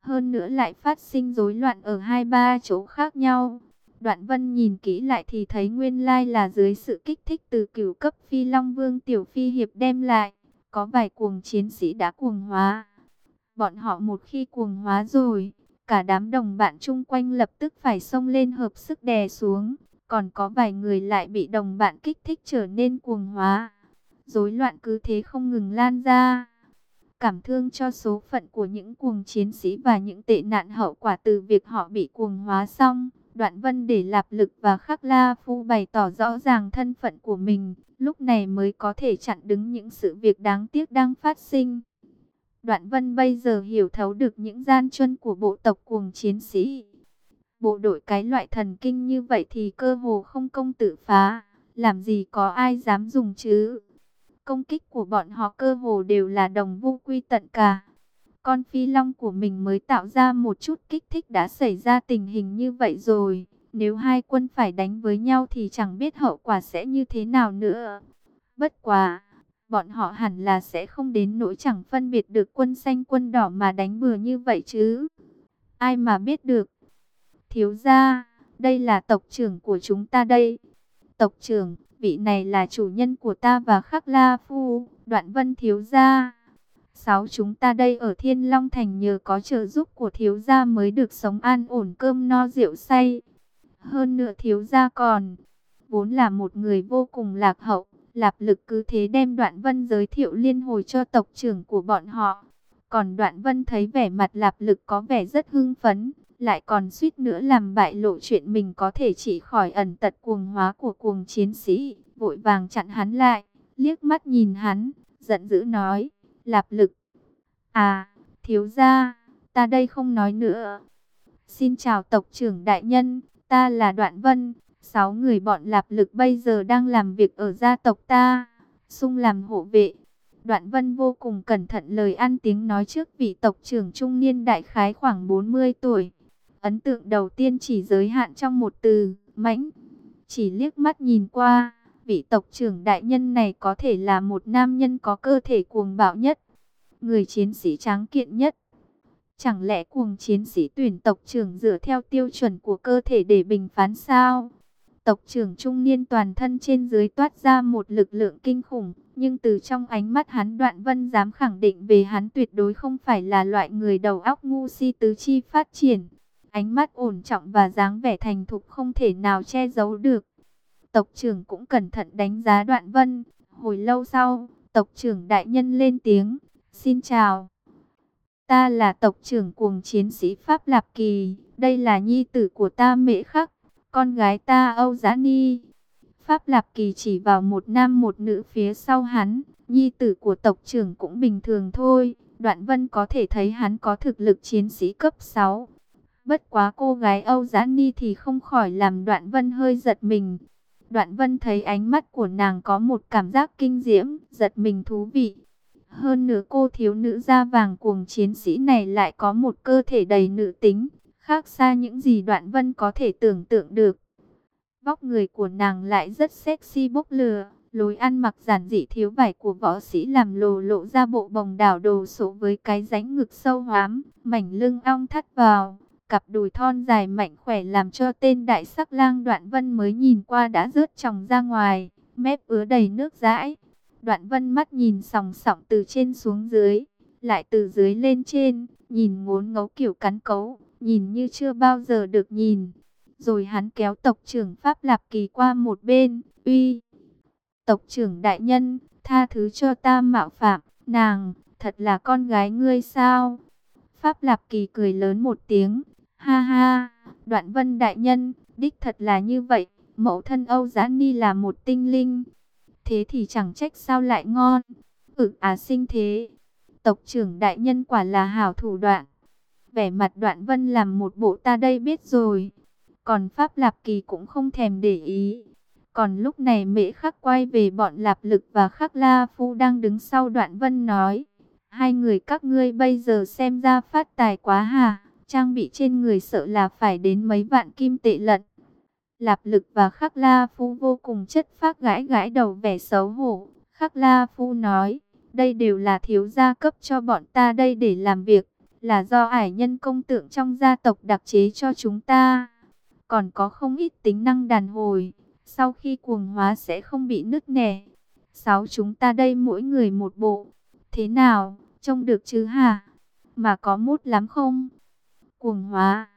Hơn nữa lại phát sinh rối loạn ở hai ba chỗ khác nhau. Đoạn vân nhìn kỹ lại thì thấy nguyên lai là dưới sự kích thích từ cửu cấp phi long vương tiểu phi hiệp đem lại. Có vài cuồng chiến sĩ đã cuồng hóa. Bọn họ một khi cuồng hóa rồi, cả đám đồng bạn chung quanh lập tức phải xông lên hợp sức đè xuống. Còn có vài người lại bị đồng bạn kích thích trở nên cuồng hóa. Rối loạn cứ thế không ngừng lan ra cảm thương cho số phận của những cuồng chiến sĩ và những tệ nạn hậu quả từ việc họ bị cuồng hóa xong. Đoạn vân để lạp lực và khắc la phu bày tỏ rõ ràng thân phận của mình, lúc này mới có thể chặn đứng những sự việc đáng tiếc đang phát sinh. Đoạn vân bây giờ hiểu thấu được những gian truân của bộ tộc cuồng chiến sĩ. Bộ đội cái loại thần kinh như vậy thì cơ hồ không công tự phá, làm gì có ai dám dùng chứ. Công kích của bọn họ cơ hồ đều là đồng vô quy tận cả. Con phi long của mình mới tạo ra một chút kích thích đã xảy ra tình hình như vậy rồi. Nếu hai quân phải đánh với nhau thì chẳng biết hậu quả sẽ như thế nào nữa. Bất quá, bọn họ hẳn là sẽ không đến nỗi chẳng phân biệt được quân xanh quân đỏ mà đánh bừa như vậy chứ. Ai mà biết được. Thiếu gia, đây là tộc trưởng của chúng ta đây. Tộc trưởng, vị này là chủ nhân của ta và khắc la phu, đoạn vân thiếu gia. Sáu chúng ta đây ở Thiên Long Thành nhờ có trợ giúp của thiếu gia mới được sống an ổn cơm no rượu say. Hơn nữa thiếu gia còn, vốn là một người vô cùng lạc hậu, lạp lực cứ thế đem đoạn vân giới thiệu liên hồi cho tộc trưởng của bọn họ. Còn đoạn vân thấy vẻ mặt lạp lực có vẻ rất hưng phấn, lại còn suýt nữa làm bại lộ chuyện mình có thể chỉ khỏi ẩn tật cuồng hóa của cuồng chiến sĩ, vội vàng chặn hắn lại, liếc mắt nhìn hắn, giận dữ nói, lạp lực. À, thiếu gia, ta đây không nói nữa. Xin chào tộc trưởng đại nhân, ta là Đoạn Vân, sáu người bọn lạp lực bây giờ đang làm việc ở gia tộc ta, sung làm hộ vệ. Đoạn Vân vô cùng cẩn thận lời ăn tiếng nói trước vị tộc trưởng trung niên đại khái khoảng 40 tuổi. Ấn tượng đầu tiên chỉ giới hạn trong một từ, mãnh. Chỉ liếc mắt nhìn qua, vị tộc trưởng đại nhân này có thể là một nam nhân có cơ thể cuồng bạo nhất, người chiến sĩ tráng kiện nhất. Chẳng lẽ cuồng chiến sĩ tuyển tộc trưởng dựa theo tiêu chuẩn của cơ thể để bình phán sao? Tộc trưởng trung niên toàn thân trên dưới toát ra một lực lượng kinh khủng, nhưng từ trong ánh mắt hắn đoạn vân dám khẳng định về hắn tuyệt đối không phải là loại người đầu óc ngu si tứ chi phát triển. Ánh mắt ổn trọng và dáng vẻ thành thục không thể nào che giấu được. Tộc trưởng cũng cẩn thận đánh giá đoạn vân. Hồi lâu sau, tộc trưởng đại nhân lên tiếng. Xin chào. Ta là tộc trưởng cuồng chiến sĩ Pháp Lạp Kỳ. Đây là nhi tử của ta Mễ Khắc. Con gái ta Âu Giá Ni. Pháp Lạp Kỳ chỉ vào một nam một nữ phía sau hắn. Nhi tử của tộc trưởng cũng bình thường thôi. Đoạn Vân có thể thấy hắn có thực lực chiến sĩ cấp 6. Bất quá cô gái Âu Giá Ni thì không khỏi làm Đoạn Vân hơi giật mình. Đoạn Vân thấy ánh mắt của nàng có một cảm giác kinh diễm, giật mình thú vị. Hơn nữa cô thiếu nữ da vàng cuồng chiến sĩ này lại có một cơ thể đầy nữ tính, khác xa những gì Đoạn Vân có thể tưởng tượng được. Vóc người của nàng lại rất sexy bốc lửa, lối ăn mặc giản dị thiếu vải của võ sĩ làm lồ lộ ra bộ bồng đảo đồ sộ với cái rãnh ngực sâu hoám, mảnh lưng ong thắt vào, Cặp đùi thon dài mạnh khỏe làm cho tên đại sắc lang đoạn vân mới nhìn qua đã rớt tròng ra ngoài, mép ứa đầy nước dãi. Đoạn vân mắt nhìn sòng sọng từ trên xuống dưới, lại từ dưới lên trên, nhìn ngốn ngấu kiểu cắn cấu, nhìn như chưa bao giờ được nhìn. Rồi hắn kéo tộc trưởng Pháp Lạp Kỳ qua một bên, uy. Tộc trưởng đại nhân, tha thứ cho ta mạo phạm, nàng, thật là con gái ngươi sao? Pháp Lạp Kỳ cười lớn một tiếng, Ha ha, đoạn vân đại nhân, đích thật là như vậy, mẫu thân Âu Giá Ni là một tinh linh. Thế thì chẳng trách sao lại ngon. Ừ à sinh thế. Tộc trưởng đại nhân quả là hảo thủ đoạn. Vẻ mặt đoạn vân làm một bộ ta đây biết rồi. Còn Pháp Lạp Kỳ cũng không thèm để ý. Còn lúc này mễ khắc quay về bọn lạp lực và khắc la phu đang đứng sau đoạn vân nói. Hai người các ngươi bây giờ xem ra phát tài quá hả? Trang bị trên người sợ là phải đến mấy vạn kim tệ lận. Lạp lực và khắc la phu vô cùng chất phác gãi gãi đầu vẻ xấu hổ. Khắc la phu nói, đây đều là thiếu gia cấp cho bọn ta đây để làm việc. Là do ải nhân công tượng trong gia tộc đặc chế cho chúng ta. Còn có không ít tính năng đàn hồi sau khi cuồng hóa sẽ không bị nứt nẻ. Sáu chúng ta đây mỗi người một bộ. Thế nào, trông được chứ hả? Mà có mút lắm không? Cuồng hóa.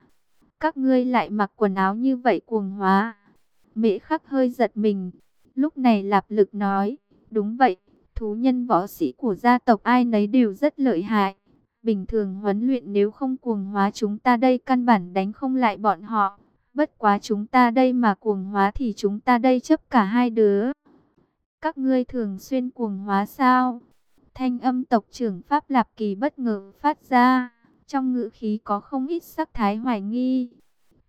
Các ngươi lại mặc quần áo như vậy cuồng hóa. Mễ khắc hơi giật mình. Lúc này lạp lực nói. Đúng vậy, thú nhân võ sĩ của gia tộc ai nấy đều rất lợi hại. Bình thường huấn luyện nếu không cuồng hóa chúng ta đây căn bản đánh không lại bọn họ. Bất quá chúng ta đây mà cuồng hóa thì chúng ta đây chấp cả hai đứa. Các ngươi thường xuyên cuồng hóa sao? Thanh âm tộc trưởng Pháp Lạp Kỳ bất ngờ phát ra. Trong ngữ khí có không ít sắc thái hoài nghi.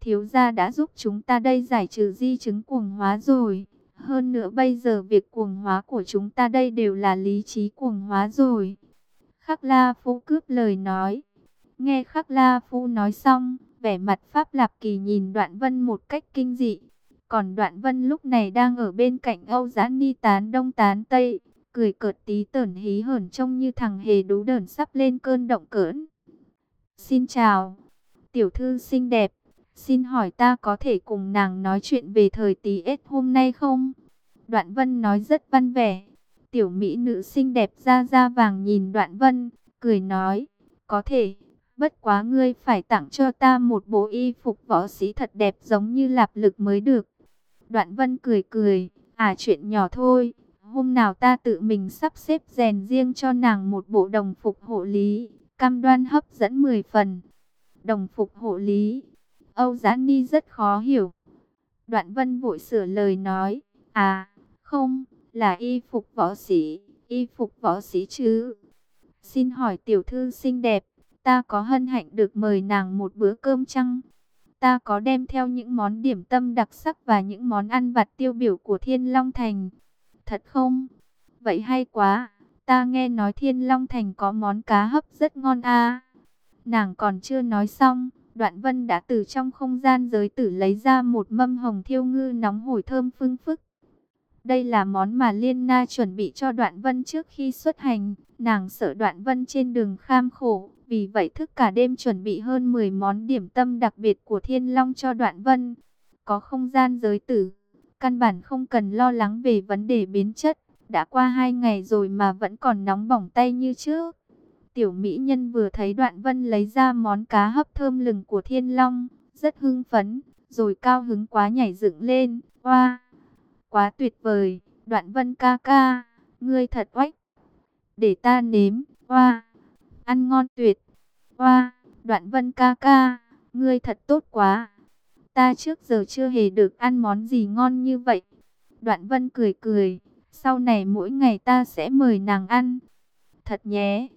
Thiếu gia đã giúp chúng ta đây giải trừ di chứng cuồng hóa rồi. Hơn nữa bây giờ việc cuồng hóa của chúng ta đây đều là lý trí cuồng hóa rồi. Khắc La Phu cướp lời nói. Nghe Khắc La Phu nói xong, Vẻ mặt Pháp Lạp Kỳ nhìn Đoạn Vân một cách kinh dị. Còn Đoạn Vân lúc này đang ở bên cạnh Âu giãn Ni tán đông tán tây. Cười cợt tí tởn hí hởn trông như thằng hề đú đờn sắp lên cơn động cỡn. Xin chào, tiểu thư xinh đẹp. Xin hỏi ta có thể cùng nàng nói chuyện về thời tí ết hôm nay không? Đoạn Vân nói rất văn vẻ. Tiểu mỹ nữ xinh đẹp da da vàng nhìn Đoạn Vân, cười nói, có thể. Bất quá ngươi phải tặng cho ta một bộ y phục võ sĩ thật đẹp giống như lạp lực mới được. Đoạn vân cười cười, à chuyện nhỏ thôi. Hôm nào ta tự mình sắp xếp rèn riêng cho nàng một bộ đồng phục hộ lý, cam đoan hấp dẫn 10 phần. Đồng phục hộ lý, Âu Giá Ni rất khó hiểu. Đoạn vân vội sửa lời nói, à, không, là y phục võ sĩ, y phục võ sĩ chứ. Xin hỏi tiểu thư xinh đẹp, Ta có hân hạnh được mời nàng một bữa cơm chăng? Ta có đem theo những món điểm tâm đặc sắc và những món ăn vặt tiêu biểu của Thiên Long Thành. Thật không? Vậy hay quá. Ta nghe nói Thiên Long Thành có món cá hấp rất ngon a. Nàng còn chưa nói xong, Đoạn Vân đã từ trong không gian giới tử lấy ra một mâm hồng thiêu ngư nóng hổi thơm phương phức. Đây là món mà Liên Na chuẩn bị cho Đoạn Vân trước khi xuất hành. Nàng sợ Đoạn Vân trên đường kham khổ, vì vậy thức cả đêm chuẩn bị hơn 10 món điểm tâm đặc biệt của Thiên Long cho Đoạn Vân. Có không gian giới tử, căn bản không cần lo lắng về vấn đề biến chất. Đã qua hai ngày rồi mà vẫn còn nóng bỏng tay như trước. Tiểu Mỹ Nhân vừa thấy Đoạn Vân lấy ra món cá hấp thơm lừng của Thiên Long, rất hưng phấn, rồi cao hứng quá nhảy dựng lên. Hoa, quá tuyệt vời, Đoạn Vân ca ca, ngươi thật oách. Để ta nếm, hoa ăn ngon tuyệt. Hoa, đoạn vân ca ca, ngươi thật tốt quá. Ta trước giờ chưa hề được ăn món gì ngon như vậy. Đoạn vân cười cười, sau này mỗi ngày ta sẽ mời nàng ăn. Thật nhé.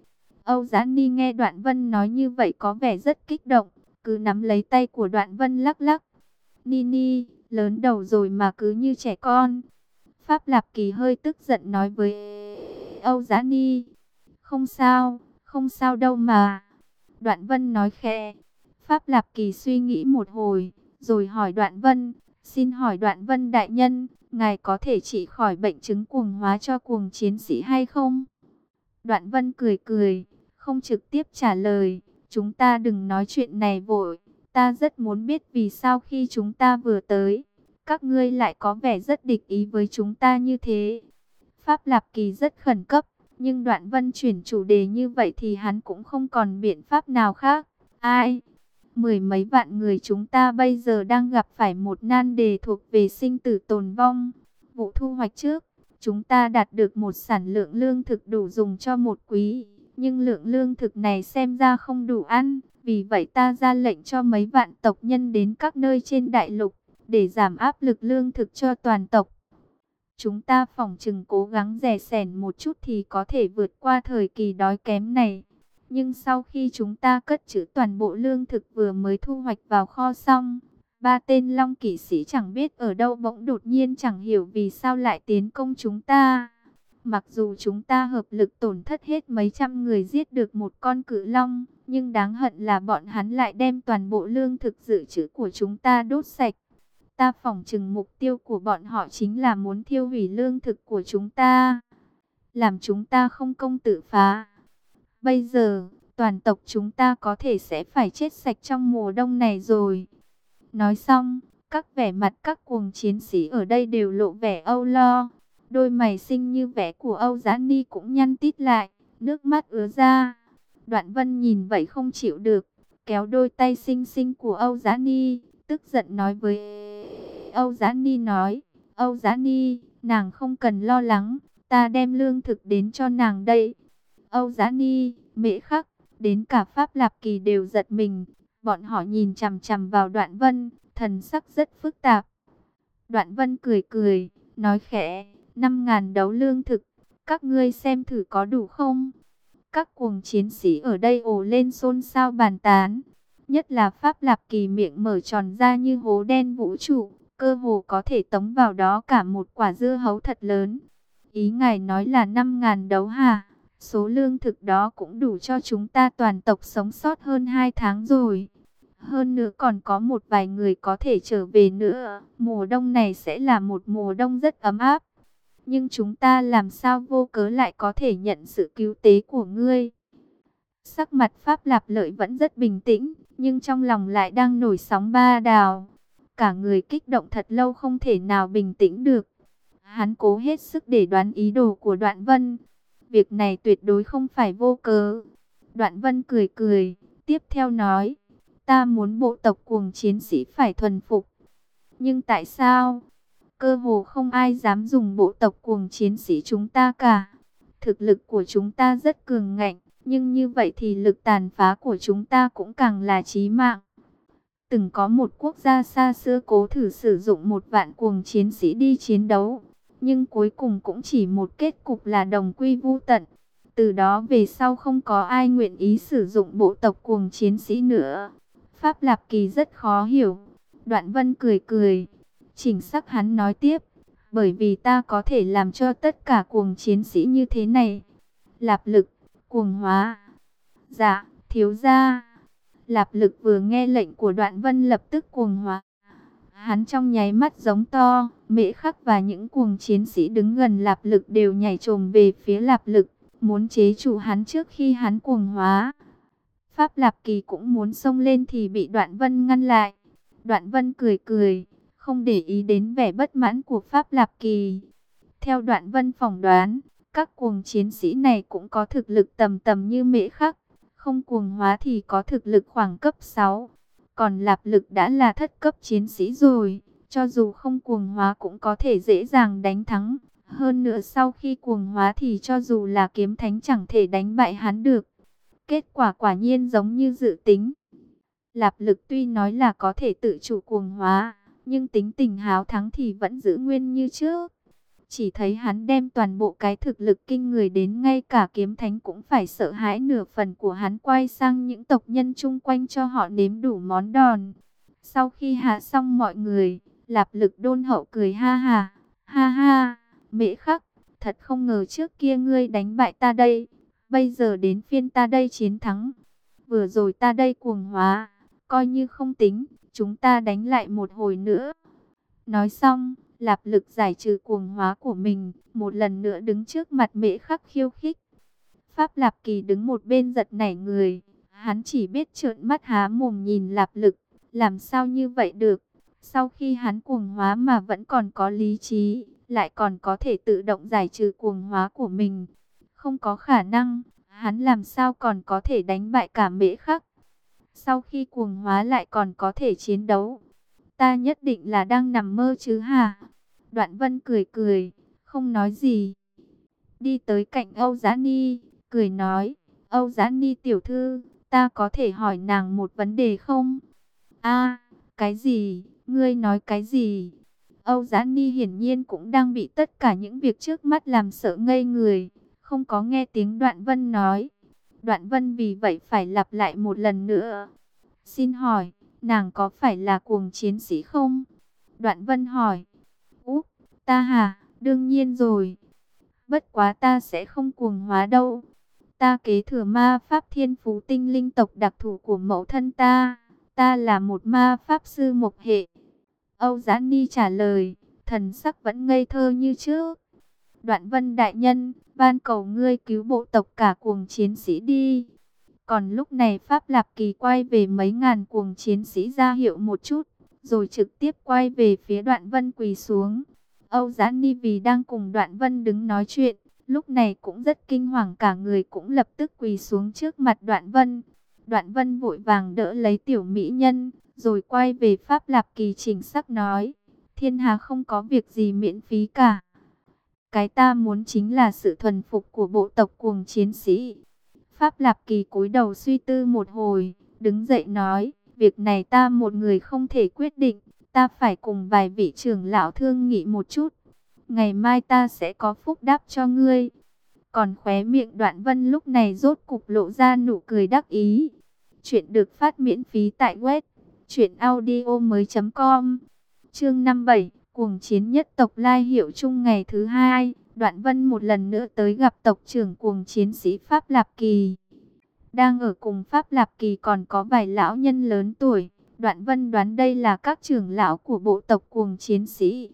Âu Giá Ni nghe Đoạn Vân nói như vậy có vẻ rất kích động, cứ nắm lấy tay của Đoạn Vân lắc lắc. Ni Ni lớn đầu rồi mà cứ như trẻ con. Pháp Lạp Kỳ hơi tức giận nói với Âu Giá Ni. Không sao, không sao đâu mà. Đoạn Vân nói khẽ. Pháp Lạp Kỳ suy nghĩ một hồi, rồi hỏi Đoạn Vân. Xin hỏi Đoạn Vân đại nhân, ngài có thể trị khỏi bệnh chứng cuồng hóa cho cuồng chiến sĩ hay không? Đoạn Vân cười cười, không trực tiếp trả lời. Chúng ta đừng nói chuyện này vội. Ta rất muốn biết vì sao khi chúng ta vừa tới, các ngươi lại có vẻ rất địch ý với chúng ta như thế. Pháp Lạp Kỳ rất khẩn cấp, nhưng đoạn vân chuyển chủ đề như vậy thì hắn cũng không còn biện pháp nào khác. Ai? Mười mấy vạn người chúng ta bây giờ đang gặp phải một nan đề thuộc về sinh tử tồn vong. Vụ thu hoạch trước, chúng ta đạt được một sản lượng lương thực đủ dùng cho một quý. Nhưng lượng lương thực này xem ra không đủ ăn. Vì vậy ta ra lệnh cho mấy vạn tộc nhân đến các nơi trên đại lục để giảm áp lực lương thực cho toàn tộc. Chúng ta phòng chừng cố gắng rẻ sẻn một chút thì có thể vượt qua thời kỳ đói kém này. Nhưng sau khi chúng ta cất trữ toàn bộ lương thực vừa mới thu hoạch vào kho xong, Ba tên long kỵ sĩ chẳng biết ở đâu bỗng đột nhiên chẳng hiểu vì sao lại tiến công chúng ta. Mặc dù chúng ta hợp lực tổn thất hết mấy trăm người giết được một con cự long, nhưng đáng hận là bọn hắn lại đem toàn bộ lương thực dự trữ của chúng ta đốt sạch. Ta phỏng chừng mục tiêu của bọn họ chính là muốn thiêu hủy lương thực của chúng ta, làm chúng ta không công tự phá. Bây giờ, toàn tộc chúng ta có thể sẽ phải chết sạch trong mùa đông này rồi. Nói xong, các vẻ mặt các cuồng chiến sĩ ở đây đều lộ vẻ âu lo. Đôi mày xinh như vẻ của Âu Giá Ni cũng nhăn tít lại, nước mắt ứa ra. Đoạn vân nhìn vậy không chịu được, kéo đôi tay xinh xinh của Âu Giá Ni, tức giận nói với Âu Giá Ni nói, Âu Giá Ni, nàng không cần lo lắng, ta đem lương thực đến cho nàng đây. Âu Giá Ni, mễ khắc, đến cả Pháp Lạp Kỳ đều giật mình, bọn họ nhìn chằm chằm vào đoạn vân, thần sắc rất phức tạp. Đoạn vân cười cười, nói khẽ, năm ngàn đấu lương thực, các ngươi xem thử có đủ không? Các cuồng chiến sĩ ở đây ồ lên xôn xao bàn tán. Nhất là Pháp Lạp Kỳ miệng mở tròn ra như hố đen vũ trụ, cơ hồ có thể tống vào đó cả một quả dưa hấu thật lớn. Ý ngài nói là 5.000 đấu hà, số lương thực đó cũng đủ cho chúng ta toàn tộc sống sót hơn 2 tháng rồi. Hơn nữa còn có một vài người có thể trở về nữa, mùa đông này sẽ là một mùa đông rất ấm áp. Nhưng chúng ta làm sao vô cớ lại có thể nhận sự cứu tế của ngươi? Sắc mặt Pháp Lạp Lợi vẫn rất bình tĩnh, nhưng trong lòng lại đang nổi sóng ba đào. Cả người kích động thật lâu không thể nào bình tĩnh được. Hắn cố hết sức để đoán ý đồ của Đoạn Vân. Việc này tuyệt đối không phải vô cớ. Đoạn Vân cười cười, tiếp theo nói, ta muốn bộ tộc cuồng chiến sĩ phải thuần phục. Nhưng tại sao? Cơ hồ không ai dám dùng bộ tộc cuồng chiến sĩ chúng ta cả. Thực lực của chúng ta rất cường ngạnh, nhưng như vậy thì lực tàn phá của chúng ta cũng càng là chí mạng. Từng có một quốc gia xa xưa cố thử sử dụng một vạn cuồng chiến sĩ đi chiến đấu, nhưng cuối cùng cũng chỉ một kết cục là đồng quy vu tận. Từ đó về sau không có ai nguyện ý sử dụng bộ tộc cuồng chiến sĩ nữa. Pháp Lạp Kỳ rất khó hiểu. Đoạn Vân cười cười, Chỉnh sắc hắn nói tiếp, bởi vì ta có thể làm cho tất cả cuồng chiến sĩ như thế này. Lạp lực, cuồng hóa. Dạ, thiếu gia. Lạp lực vừa nghe lệnh của đoạn vân lập tức cuồng hóa. Hắn trong nháy mắt giống to, mễ khắc và những cuồng chiến sĩ đứng gần lạp lực đều nhảy trồm về phía lạp lực, muốn chế trụ hắn trước khi hắn cuồng hóa. Pháp Lạp Kỳ cũng muốn xông lên thì bị Đoạn Vân ngăn lại. Đoạn Vân cười cười, không để ý đến vẻ bất mãn của Pháp Lạp Kỳ. Theo đoạn vân phỏng đoán, các cuồng chiến sĩ này cũng có thực lực tầm tầm như mễ khắc, không cuồng hóa thì có thực lực khoảng cấp 6. Còn lạp lực đã là thất cấp chiến sĩ rồi, cho dù không cuồng hóa cũng có thể dễ dàng đánh thắng. Hơn nữa sau khi cuồng hóa thì cho dù là kiếm thánh chẳng thể đánh bại hắn được. Kết quả quả nhiên giống như dự tính. Lạp lực tuy nói là có thể tự chủ cuồng hóa, nhưng tính tình háo thắng thì vẫn giữ nguyên như trước. Chỉ thấy hắn đem toàn bộ cái thực lực kinh người đến ngay cả kiếm thánh cũng phải sợ hãi nửa phần của hắn quay sang những tộc nhân chung quanh cho họ nếm đủ món đòn. Sau khi hạ xong mọi người, lạp lực đôn hậu cười ha ha, ha ha, mễ khắc, thật không ngờ trước kia ngươi đánh bại ta đây, bây giờ đến phiên ta đây chiến thắng. Vừa rồi ta đây cuồng hóa, coi như không tính, chúng ta đánh lại một hồi nữa. Nói xong, lạp lực giải trừ cuồng hóa của mình, một lần nữa đứng trước mặt mễ khắc khiêu khích. Pháp lạp kỳ đứng một bên giật nảy người, hắn chỉ biết trợn mắt há mồm nhìn lạp lực, làm sao như vậy được. Sau khi hắn cuồng hóa mà vẫn còn có lý trí, lại còn có thể tự động giải trừ cuồng hóa của mình. Không có khả năng, hắn làm sao còn có thể đánh bại cả mễ khắc. Sau khi cuồng hóa lại còn có thể chiến đấu. Ta nhất định là đang nằm mơ chứ hả? Đoạn vân cười cười, không nói gì. Đi tới cạnh Âu Giá Ni, cười nói, Âu Giá Ni tiểu thư, ta có thể hỏi nàng một vấn đề không? a cái gì? Ngươi nói cái gì? Âu Giá Ni hiển nhiên cũng đang bị tất cả những việc trước mắt làm sợ ngây người, không có nghe tiếng Đoạn Vân nói. Đoạn vân vì vậy phải lặp lại một lần nữa. Xin hỏi, nàng có phải là cuồng chiến sĩ không? Đoạn vân hỏi. Úp, ta hả, đương nhiên rồi. Bất quá ta sẽ không cuồng hóa đâu. Ta kế thừa ma pháp thiên phú tinh linh tộc đặc thù của mẫu thân ta. Ta là một ma pháp sư mộc hệ. Âu Giá Ni trả lời, thần sắc vẫn ngây thơ như trước. Đoạn vân đại nhân, van cầu ngươi cứu bộ tộc cả cuồng chiến sĩ đi. Còn lúc này Pháp Lạp Kỳ quay về mấy ngàn cuồng chiến sĩ ra hiệu một chút, rồi trực tiếp quay về phía đoạn vân quỳ xuống. Âu Giã Ni vì đang cùng đoạn vân đứng nói chuyện, lúc này cũng rất kinh hoàng cả người cũng lập tức quỳ xuống trước mặt đoạn vân. Đoạn vân vội vàng đỡ lấy tiểu mỹ nhân, rồi quay về Pháp Lạp Kỳ chỉnh sắc nói, thiên hà không có việc gì miễn phí cả. Cái ta muốn chính là sự thuần phục của bộ tộc cuồng chiến sĩ. Pháp Lạp Kỳ cúi đầu suy tư một hồi, đứng dậy nói, việc này ta một người không thể quyết định, ta phải cùng vài vị trưởng lão thương nghị một chút. Ngày mai ta sẽ có phúc đáp cho ngươi. Còn khóe miệng đoạn vân lúc này rốt cục lộ ra nụ cười đắc ý. Chuyện được phát miễn phí tại web truyệnaudiomoi.com. Chương 57, cuồng chiến nhất tộc Lai Hiệu Trung ngày thứ hai, Đoạn Vân một lần nữa tới gặp tộc trưởng cuồng chiến sĩ Pháp Lạp Kỳ. Đang ở cùng Pháp Lạp Kỳ còn có vài lão nhân lớn tuổi. Đoạn Vân đoán đây là các trưởng lão của bộ tộc cuồng chiến sĩ.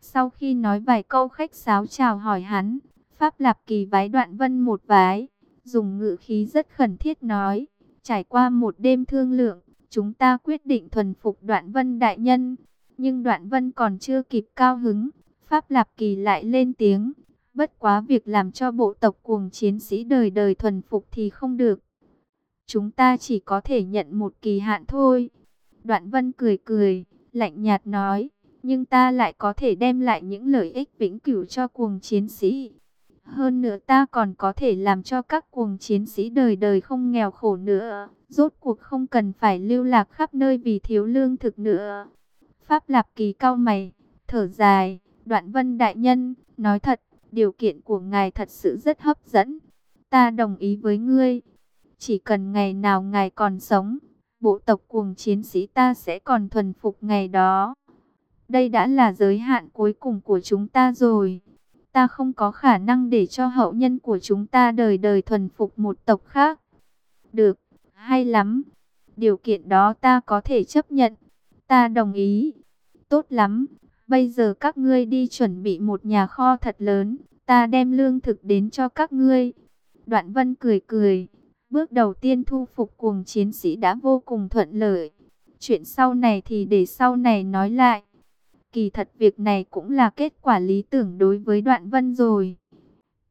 Sau khi nói vài câu khách sáo chào hỏi hắn, Pháp Lạp Kỳ vái Đoạn Vân một vái, dùng ngữ khí rất khẩn thiết nói, trải qua một đêm thương lượng, chúng ta quyết định thuần phục Đoạn Vân đại nhân. Nhưng Đoạn Vân còn chưa kịp cao hứng, Pháp Lạp Kỳ lại lên tiếng, bất quá việc làm cho bộ tộc cuồng chiến sĩ đời đời thuần phục thì không được. Chúng ta chỉ có thể nhận một kỳ hạn thôi. Đoạn Vân cười cười, lạnh nhạt nói, nhưng ta lại có thể đem lại những lợi ích vĩnh cửu cho cuồng chiến sĩ. Hơn nữa ta còn có thể làm cho các cuồng chiến sĩ đời đời không nghèo khổ nữa. Rốt cuộc không cần phải lưu lạc khắp nơi vì thiếu lương thực nữa. Pháp Lạp Kỳ cao mày, thở dài, đoạn vân đại nhân, nói thật, điều kiện của ngài thật sự rất hấp dẫn. Ta đồng ý với ngươi. Chỉ cần ngày nào ngài còn sống, bộ tộc cuồng chiến sĩ ta sẽ còn thuần phục ngày đó. Đây đã là giới hạn cuối cùng của chúng ta rồi. Ta không có khả năng để cho hậu nhân của chúng ta đời đời thuần phục một tộc khác. Được, hay lắm. Điều kiện đó ta có thể chấp nhận. Ta đồng ý. Tốt lắm. Bây giờ các ngươi đi chuẩn bị một nhà kho thật lớn. Ta đem lương thực đến cho các ngươi. Đoạn vân cười cười. Bước đầu tiên thu phục cuồng chiến sĩ đã vô cùng thuận lợi. Chuyện sau này thì để sau này nói lại. Kỳ thật việc này cũng là kết quả lý tưởng đối với đoạn vân rồi.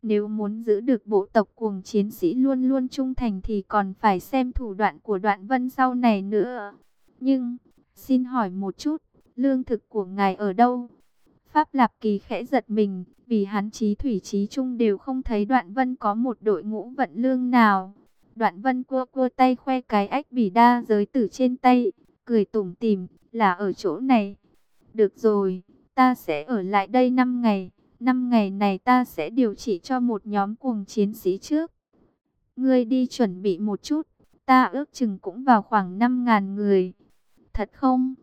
Nếu muốn giữ được bộ tộc cuồng chiến sĩ luôn luôn trung thành thì còn phải xem thủ đoạn của đoạn vân sau này nữa. Nhưng, xin hỏi một chút, lương thực của ngài ở đâu? Pháp Lạp Kỳ khẽ giật mình, vì hắn chí thủy chí trung đều không thấy đoạn vân có một đội ngũ vận lương nào. Đoạn vân cua cua tay khoe cái ách bỉ đa giới tử trên tay, cười tủm tỉm, là ở chỗ này. Được rồi, ta sẽ ở lại đây 5 ngày. 5 ngày này ta sẽ điều trị cho một nhóm cuồng chiến sĩ trước. Ngươi đi chuẩn bị một chút, ta ước chừng cũng vào khoảng 5.000 người. Thật không?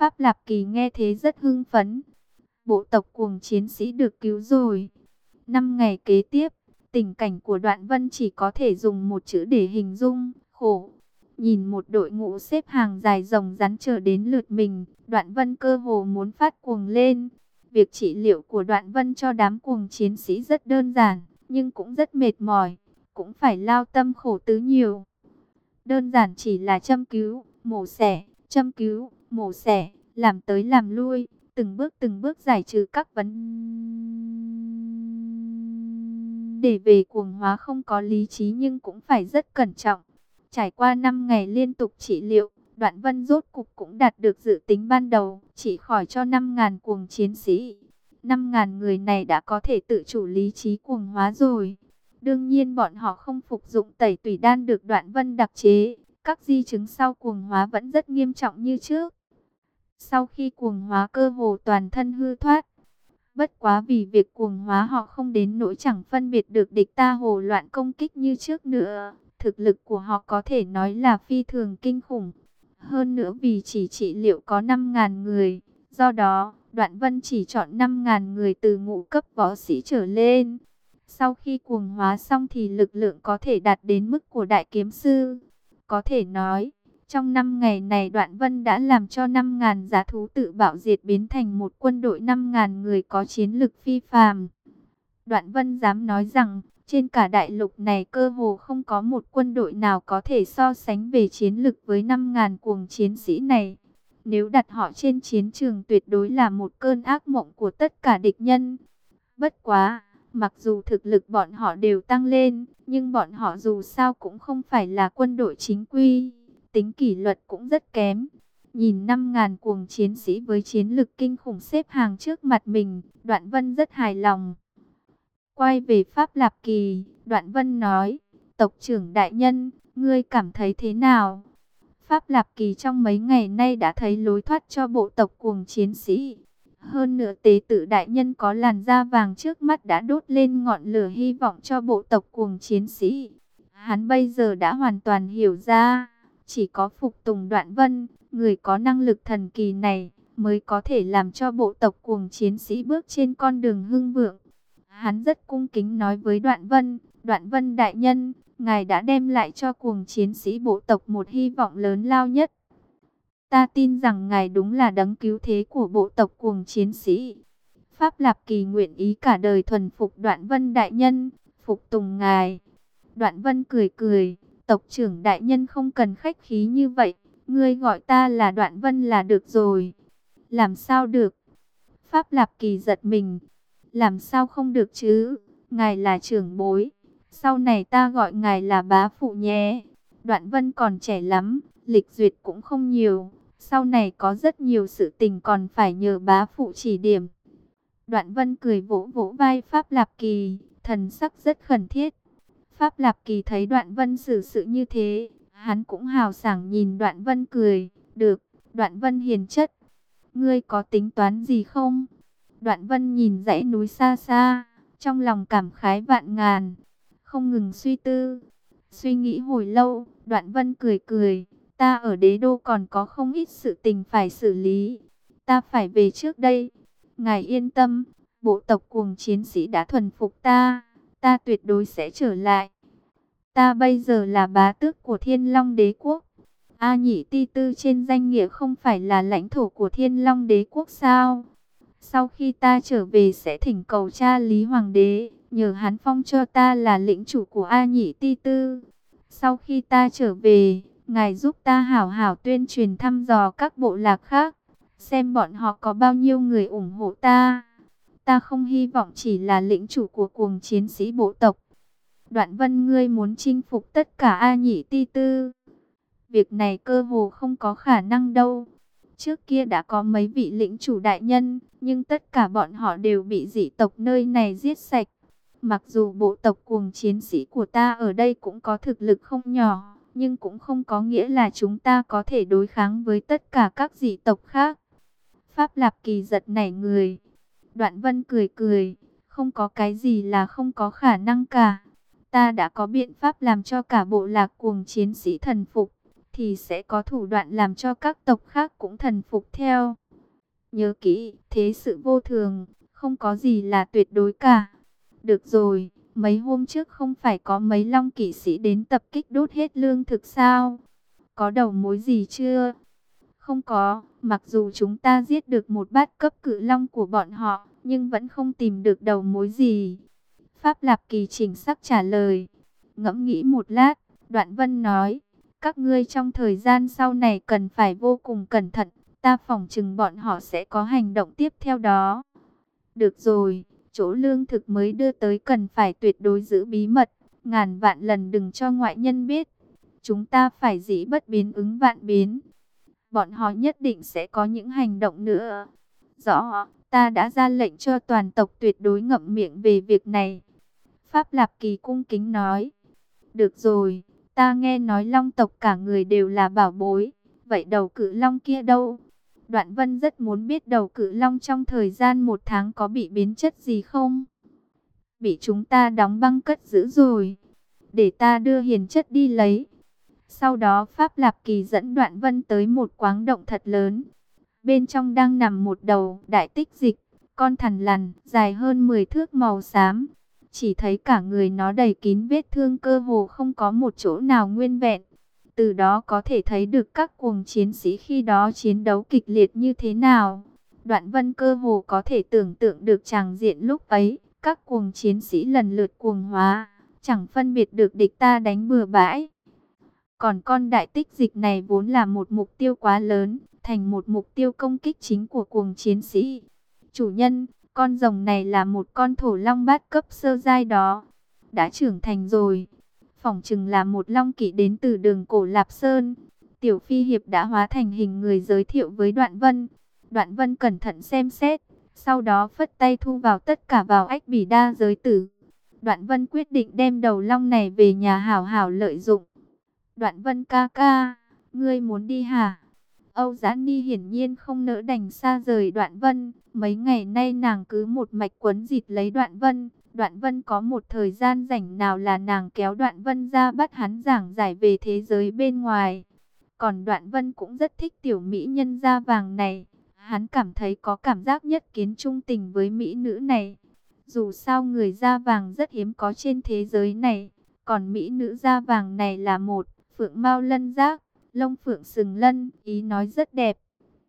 Pháp Lạp Kỳ nghe thế rất hưng phấn. Bộ tộc cuồng chiến sĩ được cứu rồi. Năm ngày kế tiếp, tình cảnh của đoạn vân chỉ có thể dùng một chữ để hình dung, khổ. Nhìn một đội ngũ xếp hàng dài rồng rắn chờ đến lượt mình, đoạn vân cơ hồ muốn phát cuồng lên. Việc trị liệu của đoạn vân cho đám cuồng chiến sĩ rất đơn giản, nhưng cũng rất mệt mỏi, cũng phải lao tâm khổ tứ nhiều. Đơn giản chỉ là châm cứu, mổ xẻ, châm cứu, mổ xẻ, làm tới làm lui, từng bước từng bước giải trừ các vấn để về cuồng hóa không có lý trí nhưng cũng phải rất cẩn trọng. Trải qua 5 ngày liên tục trị liệu, Đoạn Vân rốt cục cũng đạt được dự tính ban đầu, chỉ khỏi cho 5.000 cuồng chiến sĩ. 5.000 người này đã có thể tự chủ lý trí cuồng hóa rồi. Đương nhiên bọn họ không phục dụng tẩy tủy đan được Đoạn Vân đặc chế, các di chứng sau cuồng hóa vẫn rất nghiêm trọng như trước. Sau khi cuồng hóa cơ hồ toàn thân hư thoát, bất quá vì việc cuồng hóa họ không đến nỗi chẳng phân biệt được địch ta hồ loạn công kích như trước nữa. Thực lực của họ có thể nói là phi thường kinh khủng. Hơn nữa vì chỉ trị liệu có 5.000 người, do đó, Đoạn Vân chỉ chọn 5.000 người từ ngũ cấp võ sĩ trở lên. Sau khi cuồng hóa xong thì lực lượng có thể đạt đến mức của đại kiếm sư. Có thể nói, trong 5 ngày này Đoạn Vân đã làm cho 5.000 giá thú tự bạo diệt biến thành một quân đội 5.000 người có chiến lực phi phàm. Đoạn Vân dám nói rằng, trên cả đại lục này cơ hồ không có một quân đội nào có thể so sánh về chiến lực với 5.000 cuồng chiến sĩ này. Nếu đặt họ trên chiến trường tuyệt đối là một cơn ác mộng của tất cả địch nhân. Bất quá, mặc dù thực lực bọn họ đều tăng lên, nhưng bọn họ dù sao cũng không phải là quân đội chính quy. Tính kỷ luật cũng rất kém. Nhìn 5.000 cuồng chiến sĩ với chiến lực kinh khủng xếp hàng trước mặt mình, Đoạn Vân rất hài lòng. Quay về Pháp Lạp Kỳ, Đoạn Vân nói, tộc trưởng đại nhân, ngươi cảm thấy thế nào? Pháp Lạp Kỳ trong mấy ngày nay đã thấy lối thoát cho bộ tộc cuồng chiến sĩ. Hơn nữa tế tử đại nhân có làn da vàng trước mắt đã đốt lên ngọn lửa hy vọng cho bộ tộc cuồng chiến sĩ. Hắn bây giờ đã hoàn toàn hiểu ra, chỉ có phục tùng đoạn vân, người có năng lực thần kỳ này, mới có thể làm cho bộ tộc cuồng chiến sĩ bước trên con đường hưng vượng. Hắn rất cung kính nói với đoạn vân, đoạn vân đại nhân, ngài đã đem lại cho cuồng chiến sĩ bộ tộc một hy vọng lớn lao nhất. Ta tin rằng ngài đúng là đấng cứu thế của bộ tộc cuồng chiến sĩ. Pháp Lạp Kỳ nguyện ý cả đời thuần phục đoạn vân đại nhân, phục tùng ngài. Đoạn vân cười cười, tộc trưởng đại nhân không cần khách khí như vậy, ngươi gọi ta là đoạn vân là được rồi. Làm sao được? Pháp Lạp Kỳ giật mình. Làm sao không được chứ? Ngài là trưởng bối. Sau này ta gọi ngài là bá phụ nhé. Đoạn vân còn trẻ lắm, lịch duyệt cũng không nhiều. Sau này có rất nhiều sự tình còn phải nhờ bá phụ chỉ điểm. Đoạn vân cười vỗ vỗ vai Pháp Lạp Kỳ, thần sắc rất khẩn thiết. Pháp Lạp Kỳ thấy đoạn vân xử sự như thế, hắn cũng hào sảng nhìn đoạn vân cười. Được, đoạn vân hiền chất. Ngươi có tính toán gì không? Đoạn vân nhìn dãy núi xa xa, trong lòng cảm khái vạn ngàn, không ngừng suy tư. Suy nghĩ hồi lâu, đoạn vân cười cười, ta ở đế đô còn có không ít sự tình phải xử lý. Ta phải về trước đây. Ngài yên tâm, bộ tộc cuồng chiến sĩ đã thuần phục ta, ta tuyệt đối sẽ trở lại. Ta bây giờ là bá tước của thiên long đế quốc. A nhị ti tư trên danh nghĩa không phải là lãnh thổ của thiên long đế quốc sao? Sau khi ta trở về sẽ thỉnh cầu cha Lý Hoàng đế, nhờ hắn phong cho ta là lĩnh chủ của A Nhị Ti Tư. Sau khi ta trở về, ngài giúp ta hảo hảo tuyên truyền thăm dò các bộ lạc khác, xem bọn họ có bao nhiêu người ủng hộ ta. Ta không hy vọng chỉ là lĩnh chủ của cuồng chiến sĩ bộ tộc. Đoạn vân ngươi muốn chinh phục tất cả A Nhị Ti Tư. Việc này cơ hồ không có khả năng đâu. Trước kia đã có mấy vị lĩnh chủ đại nhân, nhưng tất cả bọn họ đều bị dị tộc nơi này giết sạch. Mặc dù bộ tộc cuồng chiến sĩ của ta ở đây cũng có thực lực không nhỏ, nhưng cũng không có nghĩa là chúng ta có thể đối kháng với tất cả các dị tộc khác. Pháp Lạp Kỳ giật nảy người. Đoạn Vân cười cười, không có cái gì là không có khả năng cả. Ta đã có biện pháp làm cho cả bộ lạc cuồng chiến sĩ thần phục thì sẽ có thủ đoạn làm cho các tộc khác cũng thần phục theo. Nhớ kỹ, thế sự vô thường, không có gì là tuyệt đối cả. Được rồi, mấy hôm trước không phải có mấy long kỵ sĩ đến tập kích đốt hết lương thực sao? Có đầu mối gì chưa? Không có, mặc dù chúng ta giết được một bát cấp cự long của bọn họ, nhưng vẫn không tìm được đầu mối gì. Pháp Lạp Kỳ chỉnh sắc trả lời. Ngẫm nghĩ một lát, Đoạn Vân nói. Các ngươi trong thời gian sau này cần phải vô cùng cẩn thận, ta phỏng chừng bọn họ sẽ có hành động tiếp theo đó. Được rồi, chỗ lương thực mới đưa tới cần phải tuyệt đối giữ bí mật, ngàn vạn lần đừng cho ngoại nhân biết. Chúng ta phải dĩ bất biến ứng vạn biến. Bọn họ nhất định sẽ có những hành động nữa. Rõ, ta đã ra lệnh cho toàn tộc tuyệt đối ngậm miệng về việc này. Pháp Lạp Kỳ cung kính nói. Được rồi, Ta nghe nói long tộc cả người đều là bảo bối. Vậy đầu cự long kia đâu? Đoạn vân rất muốn biết đầu cự long trong thời gian một tháng có bị biến chất gì không? Bị chúng ta đóng băng cất giữ rồi. Để ta đưa hiền chất đi lấy. Sau đó Pháp Lạp Kỳ dẫn Đoạn Vân tới một quáng động thật lớn. Bên trong đang nằm một đầu đại tích dịch, con thằn lằn, dài hơn 10 thước màu xám. Chỉ thấy cả người nó đầy kín vết thương cơ hồ không có một chỗ nào nguyên vẹn. Từ đó có thể thấy được các cuồng chiến sĩ khi đó chiến đấu kịch liệt như thế nào. Đoạn vân cơ hồ có thể tưởng tượng được tràng diện lúc ấy, các cuồng chiến sĩ lần lượt cuồng hóa, chẳng phân biệt được địch ta đánh bừa bãi. Còn con đại tích dịch này vốn là một mục tiêu quá lớn, thành một mục tiêu công kích chính của cuồng chiến sĩ. Chủ nhân, con rồng này là một con thổ long bát cấp sơ giai đó. Đã trưởng thành rồi. Phỏng chừng là một long kỵ đến từ đường cổ Lạp Sơn. Tiểu Phi Hiệp đã hóa thành hình người giới thiệu với Đoạn Vân. Đoạn Vân cẩn thận xem xét. Sau đó phất tay thu vào tất cả vào ách bỉ đa giới tử. Đoạn Vân quyết định đem đầu long này về nhà hảo hảo lợi dụng. Đoạn Vân ca ca, ngươi muốn đi hả? Âu Giã Ni hiển nhiên không nỡ đành xa rời Đoạn Vân. Mấy ngày nay nàng cứ một mạch quấn dịt lấy Đoạn Vân. Đoạn Vân có một thời gian rảnh nào là nàng kéo Đoạn Vân ra bắt hắn giảng giải về thế giới bên ngoài. Còn Đoạn Vân cũng rất thích tiểu mỹ nhân da vàng này. Hắn cảm thấy có cảm giác nhất kiến trung tình với mỹ nữ này. Dù sao người da vàng rất hiếm có trên thế giới này. Còn mỹ nữ da vàng này là một phượng mau lân giác lông phượng sừng lân, ý nói rất đẹp.